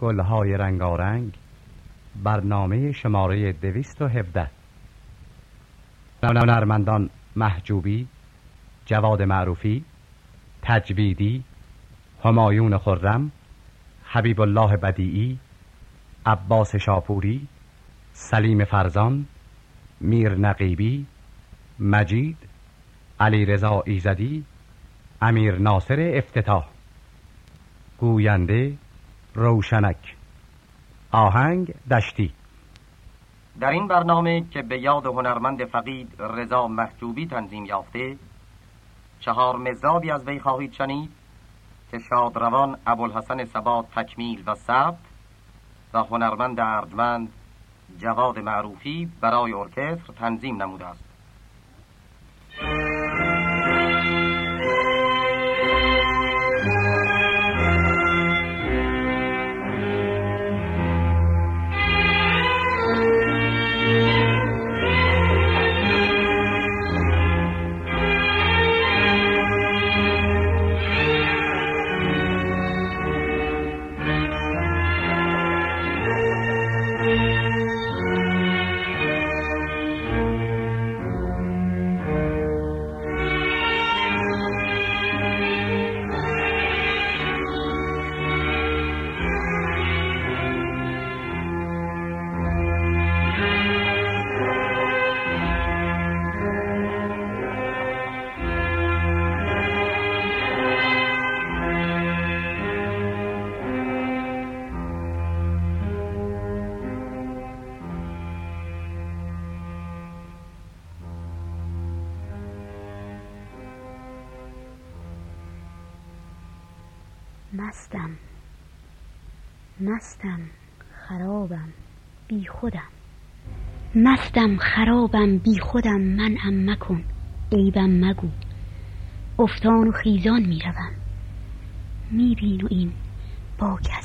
گلهای رنگارنگ برنامه شماره دویست و هفده. هنرمندان محجوبی جواد معروفی تجویدی همایون خرم حبیب الله بدیعی عباس شاپوری سلیم فرزان میر نقیبی مجید علی رضا ایزدی امیر ناصر افتتاح. گوینده روشنک. آهنگ دشتی. در این برنامه که به یاد هنرمند فقید رضا محجوبی تنظیم یافته چهار مزابی از وی خواهید شنید که شادروان ابوالحسن سبات تکمیل و ثبت و هنرمند ارجمند جواد معروفی برای ارکستر تنظیم نموده است. مستم. مستم خرابم بی خودم. مستم خرابم بی خودم. منعم مکن. عیبم مگو. افتان و خیزان می‌روم. میبین و این با کس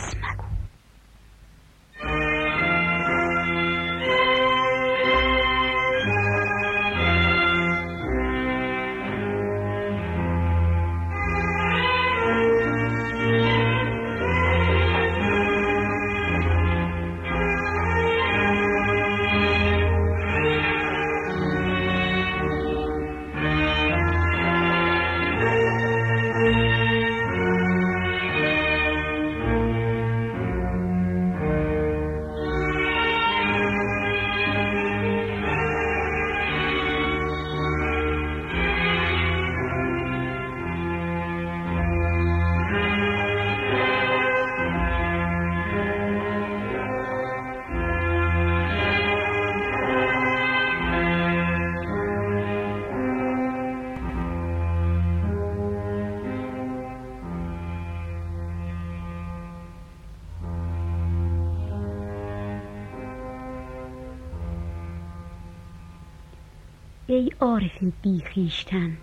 عارف بیخیشتن.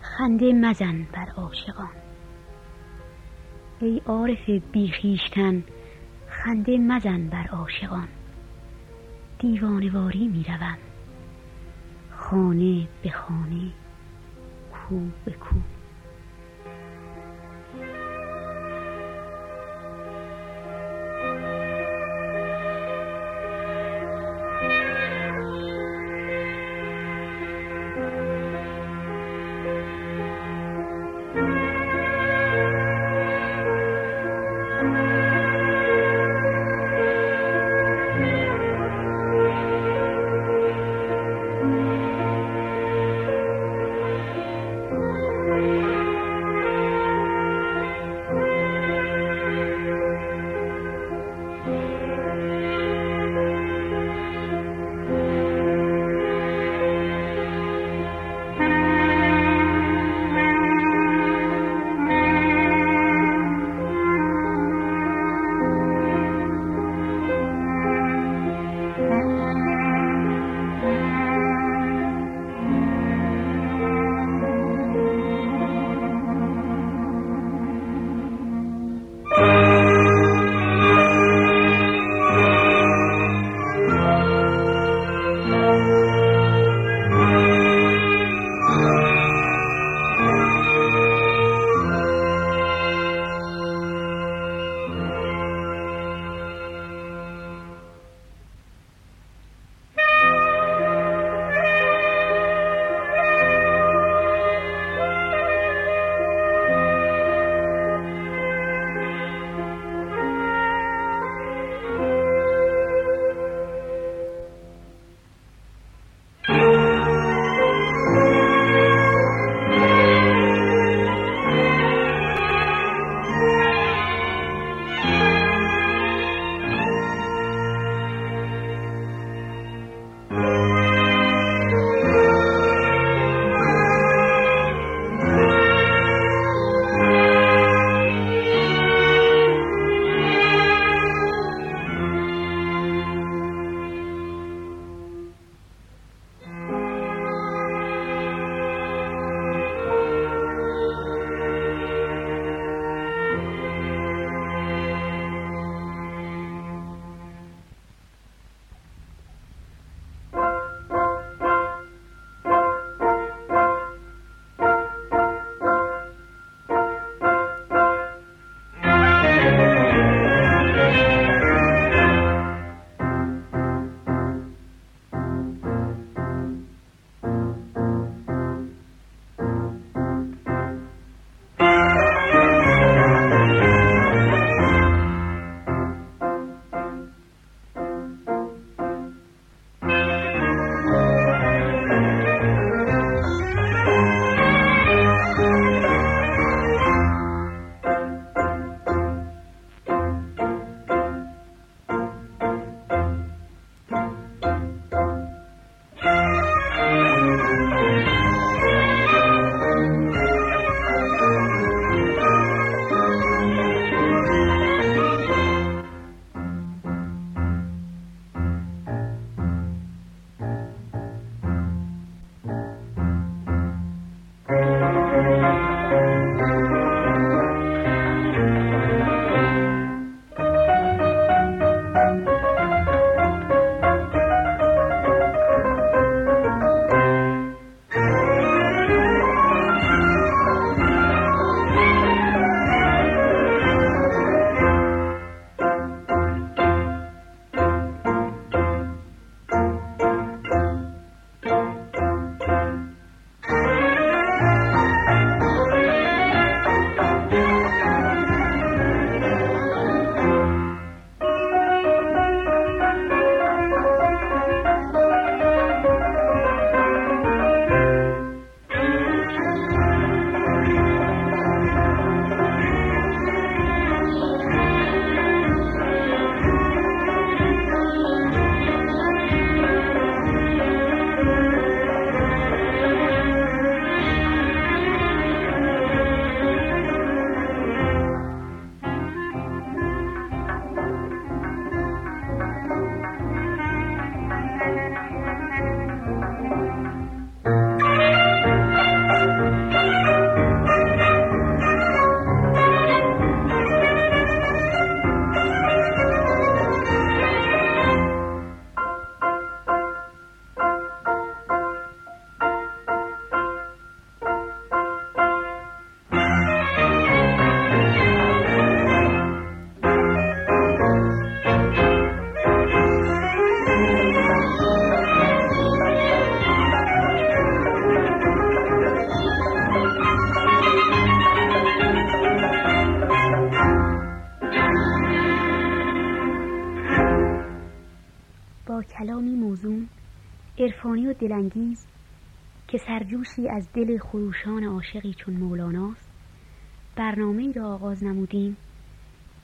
خنده مزن بر عاشقان. ای عارف بیخیشتن خنده مزن بر عاشقان. دیوانواری می‌روم خانه به خانه کو به کو. دلانگیز که سرجوشی از دل خروشان عاشقی چون مولاناست برنامه را آغاز نمودیم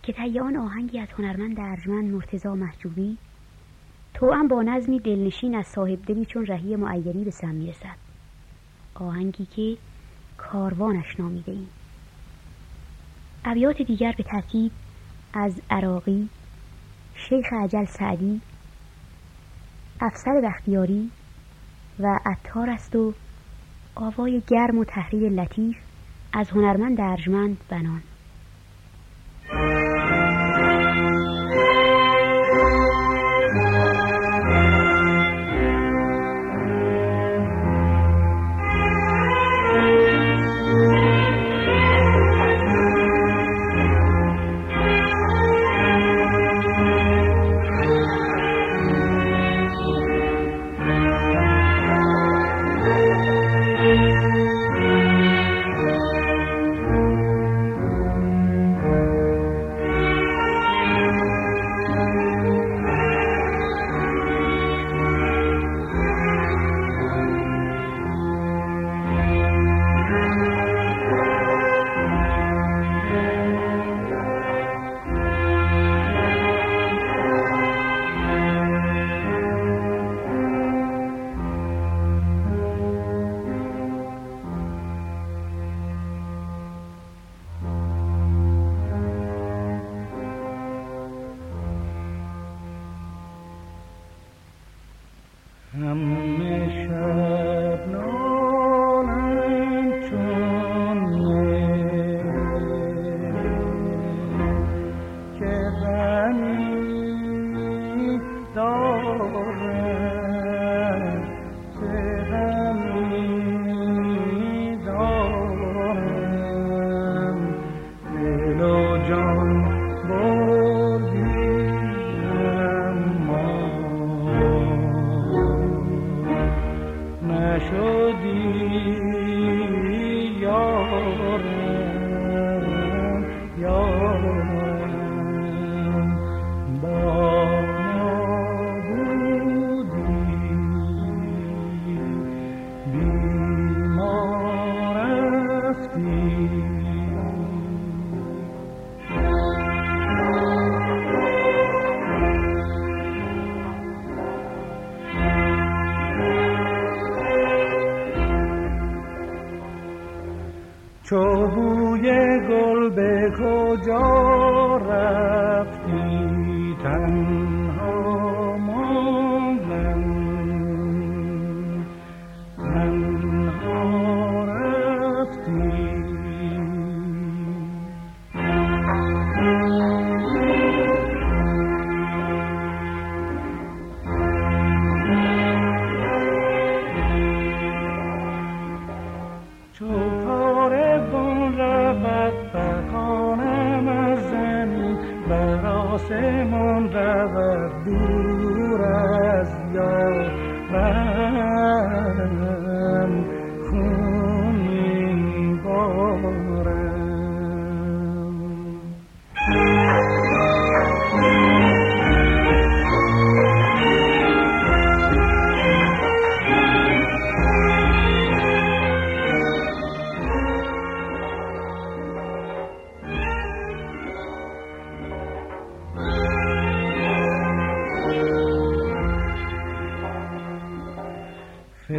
که تیان آهنگی از هنرمند ارجمند مرتزا محجوبی توأم با نظمی دلنشین از صاحب دلی چون رهی معیری به سم می‌رسد. آهنگی که کاروانش نامیده ایم. ابیات دیگر به ترتیب از عراقی شیخ عجل سعدی افسر بختیاری و عطار است و آوای گرم و تحریر لطیف از هنرمند ارجمند بنان.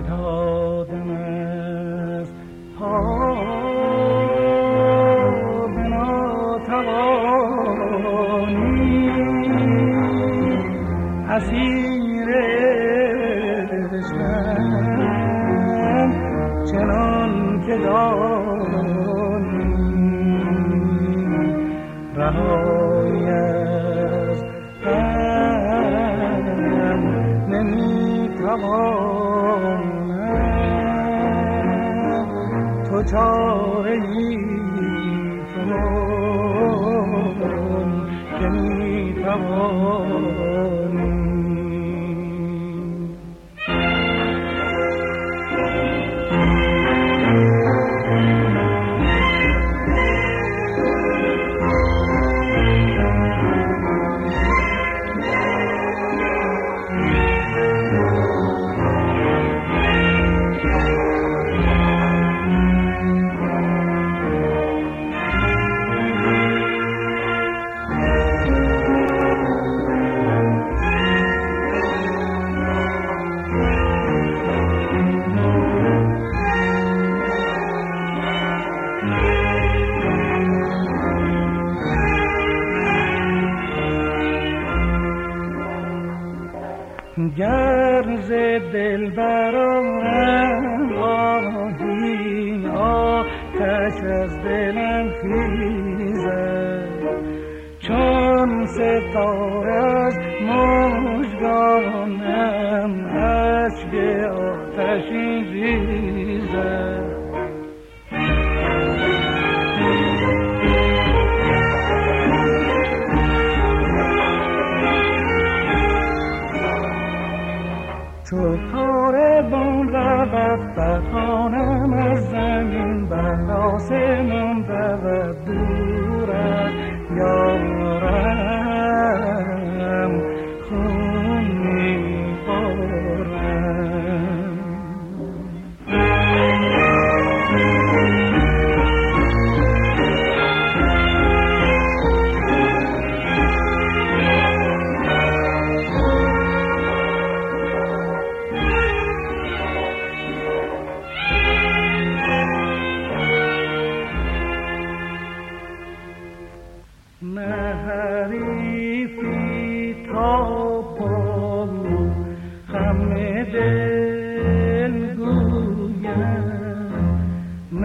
ধার چاره ای کن که می‌توانی گر ز دل برارم آهی آتش از دلم خیزد. چون ستاره از مژگانم اشک آتشی رفت بخانم از زمین بر آسمان رود دور از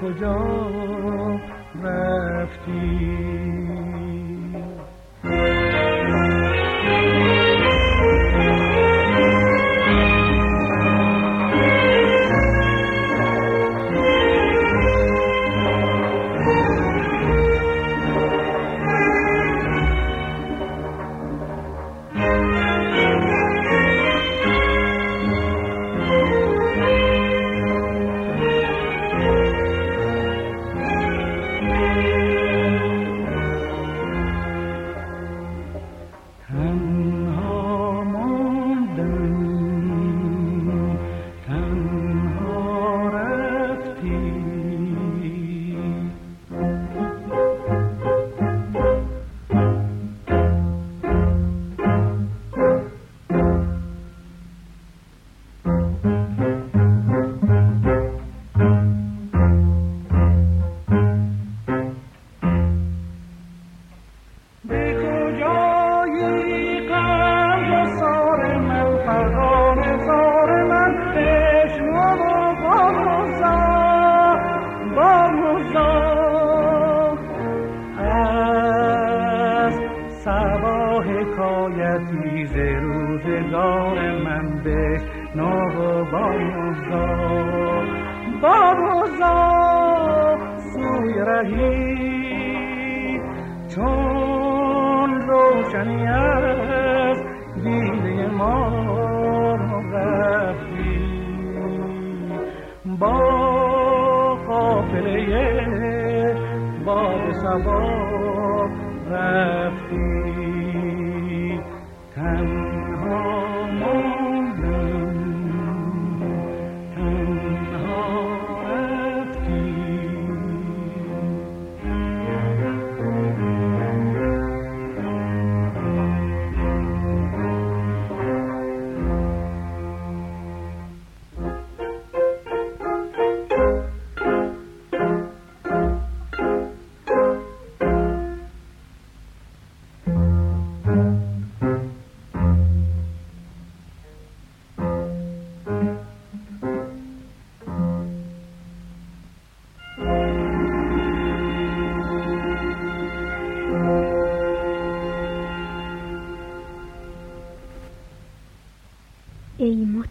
کجا رفتی؟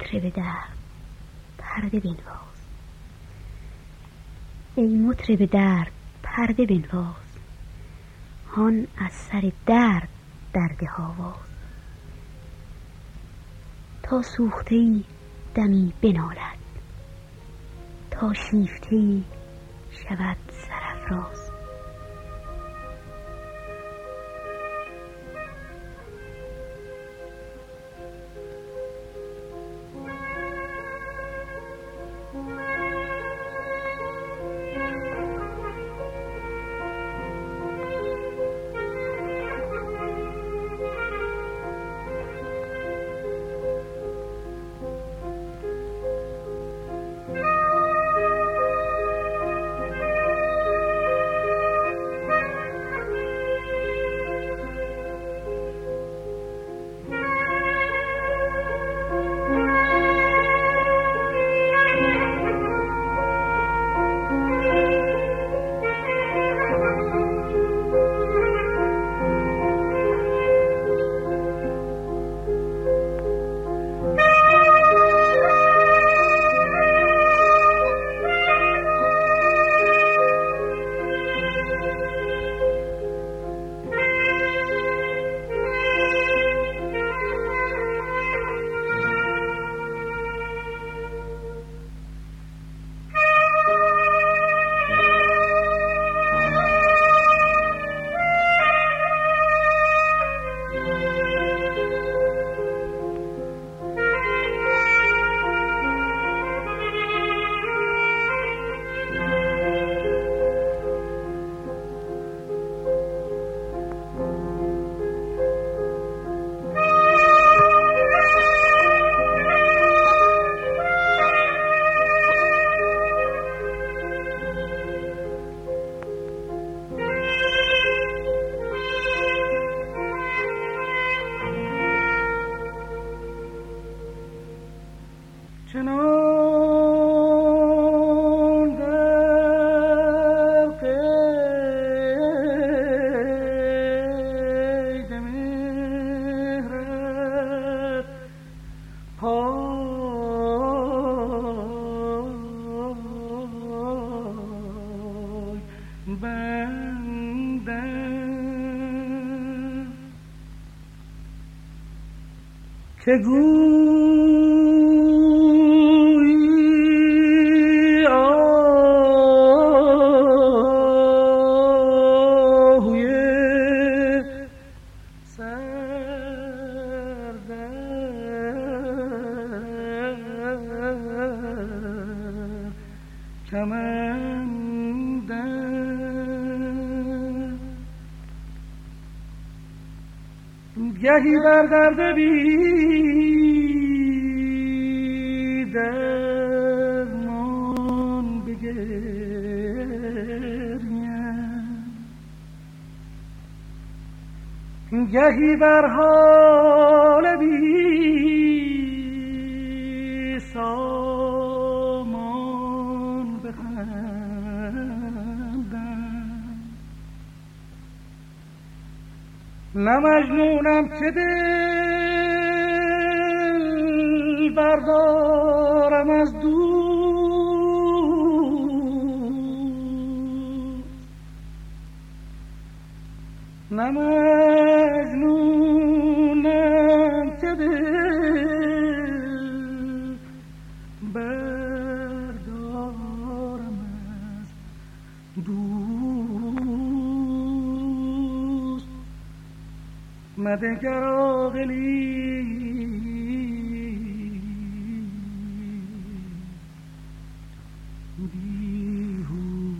مطرب در پرده بنواز. ای مطرب در پرده بنواز. هان از سر درد درد هاواز تا سوخته ای دمی بنالد. تا شیفته ای شود سرافراز که گویی که دل بردارم از دوست نه مجنونم که دل بردارم از دوست مدگر عاقلی بیهوده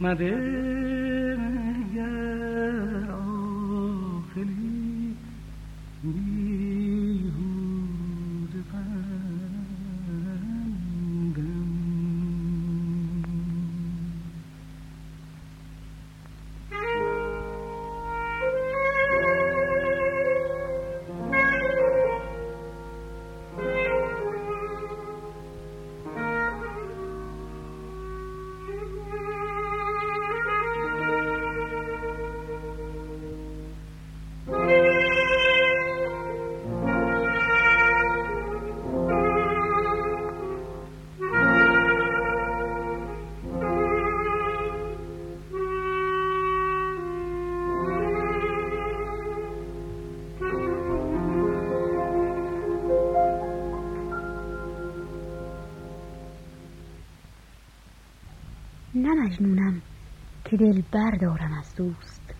مده. مجنونم که دل بردارم از دوست.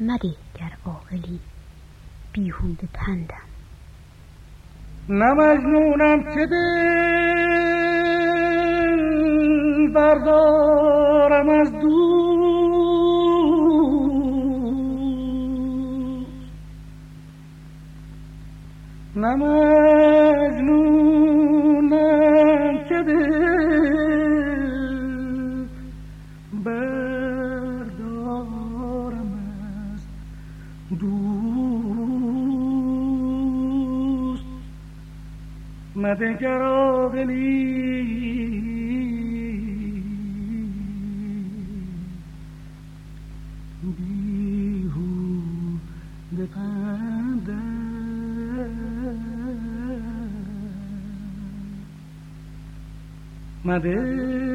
مده گر عاقلی بیهوده پندم. نه مجنونم که دل بردارم از دوست. نه مدگر عاقلی بیهوده پندم. مده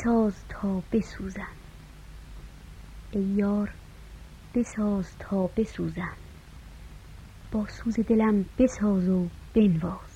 بساز تا بسوزم. ای یار بساز تا بسوزم. با سوز دلم بساز و بنواز.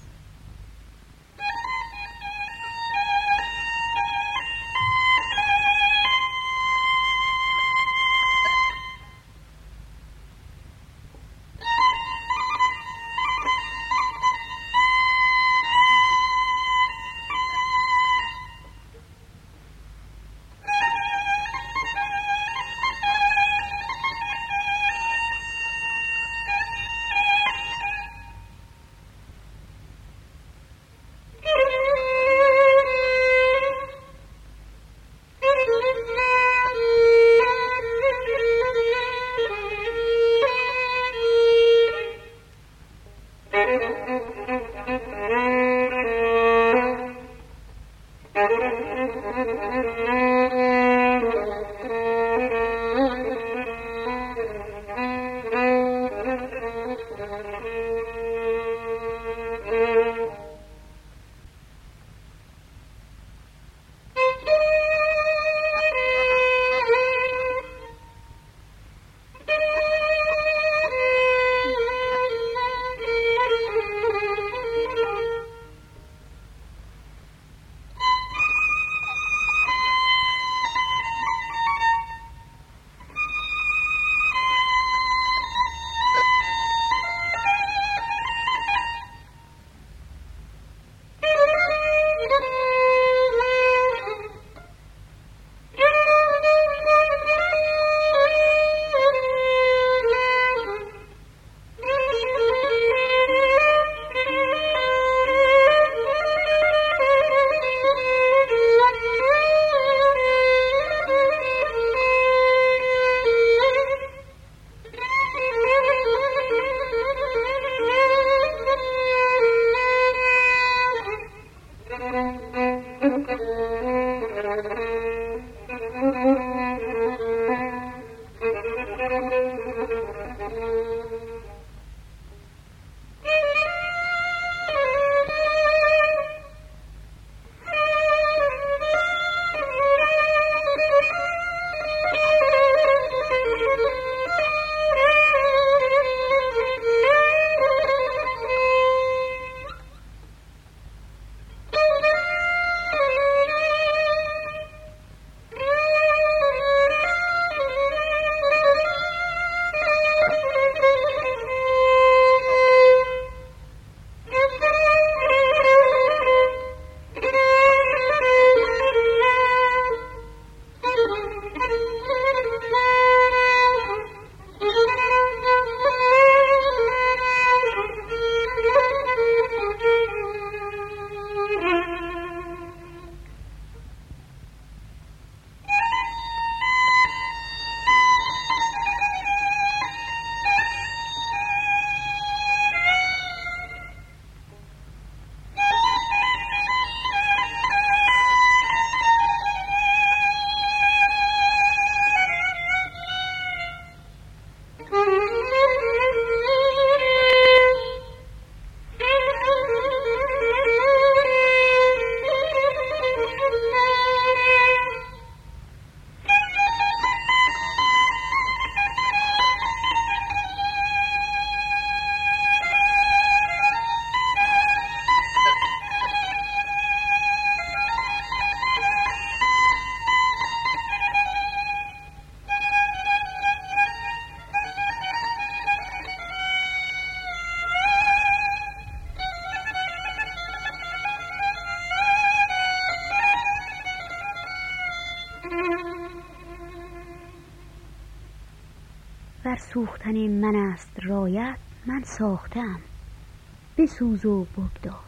ور سوختن من است رایت من ساختم. بسوز و بگداز.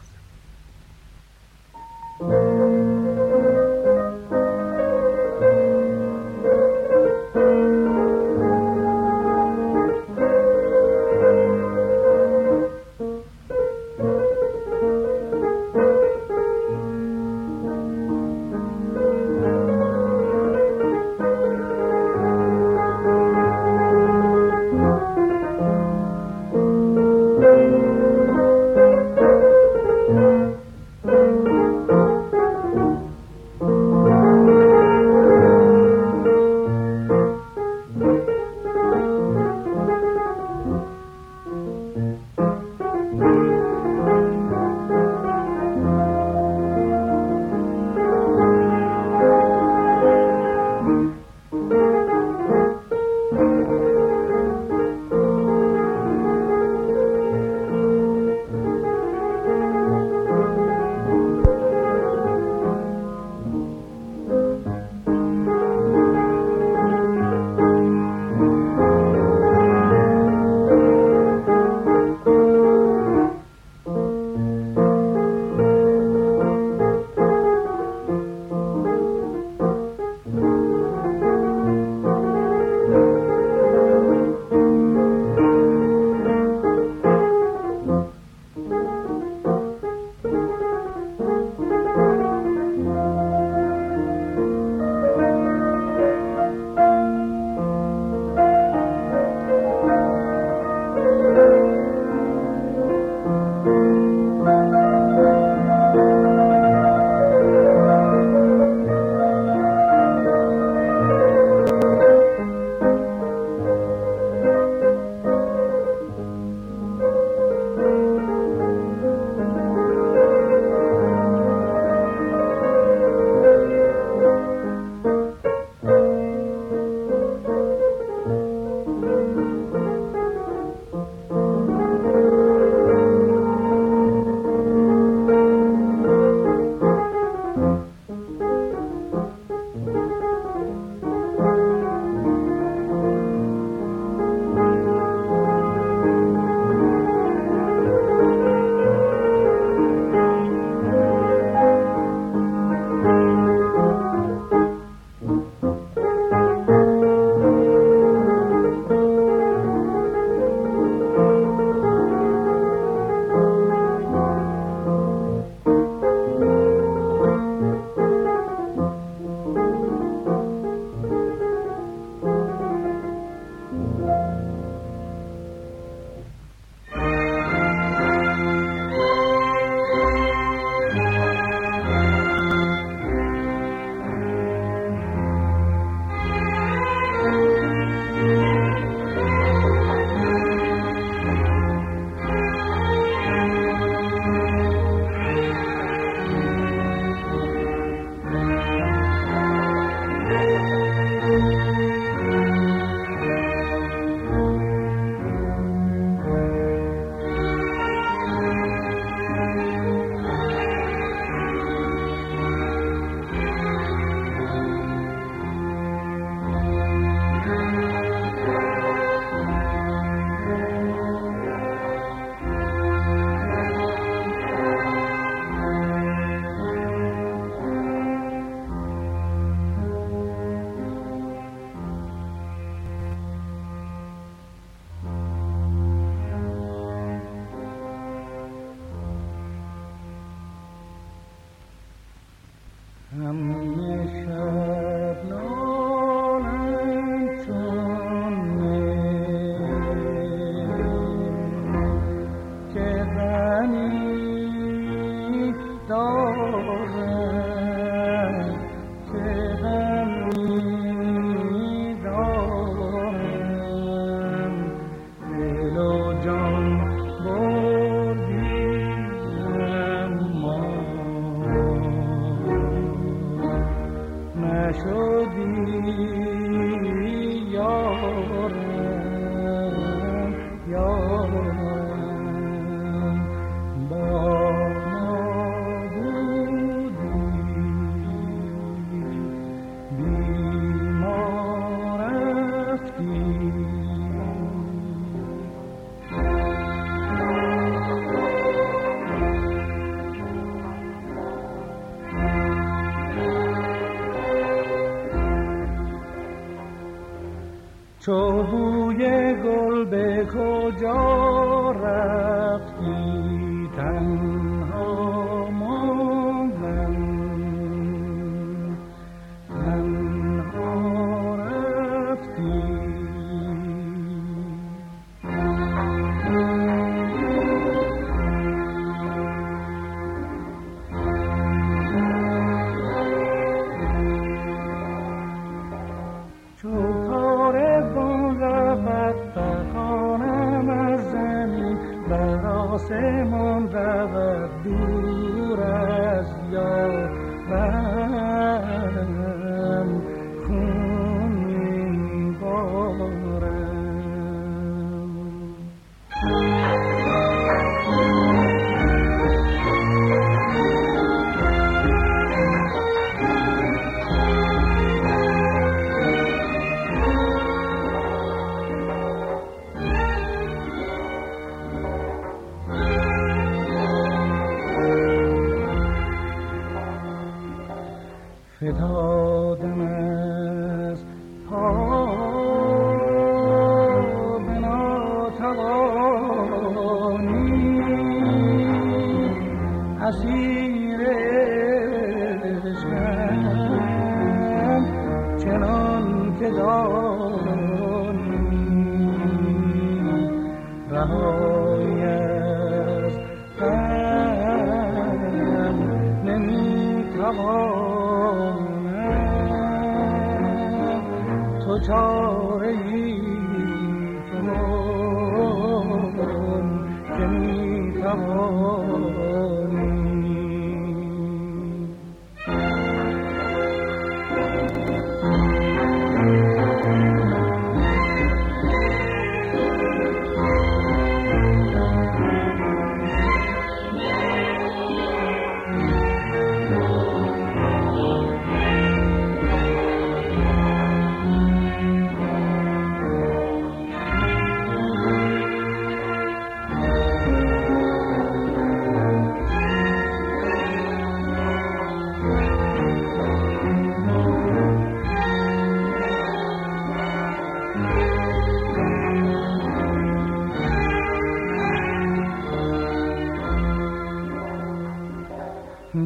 رهایی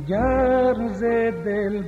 گر ز دل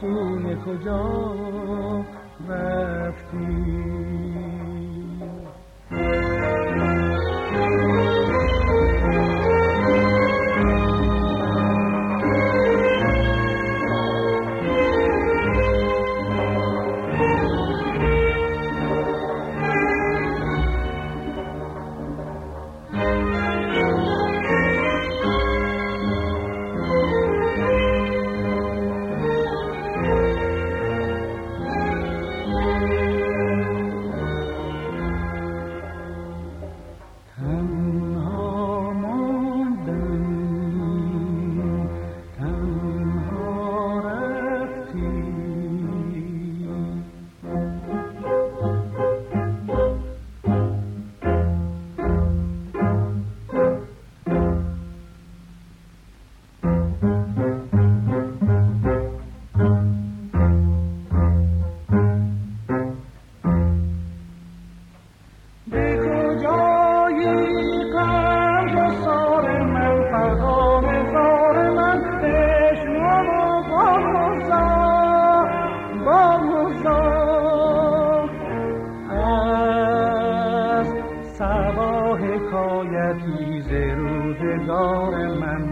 سوی کجا رفتی؟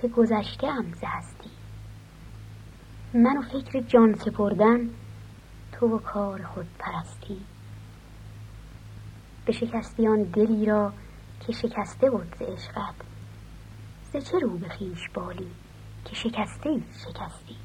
که گذشته ام هستی. من و فکر جان سپردن تو و کار خود پرستی. به شکستیان دلی را که شکسته بود ز عشقت ز چه رو به خویش بالی که شکسته شکستی؟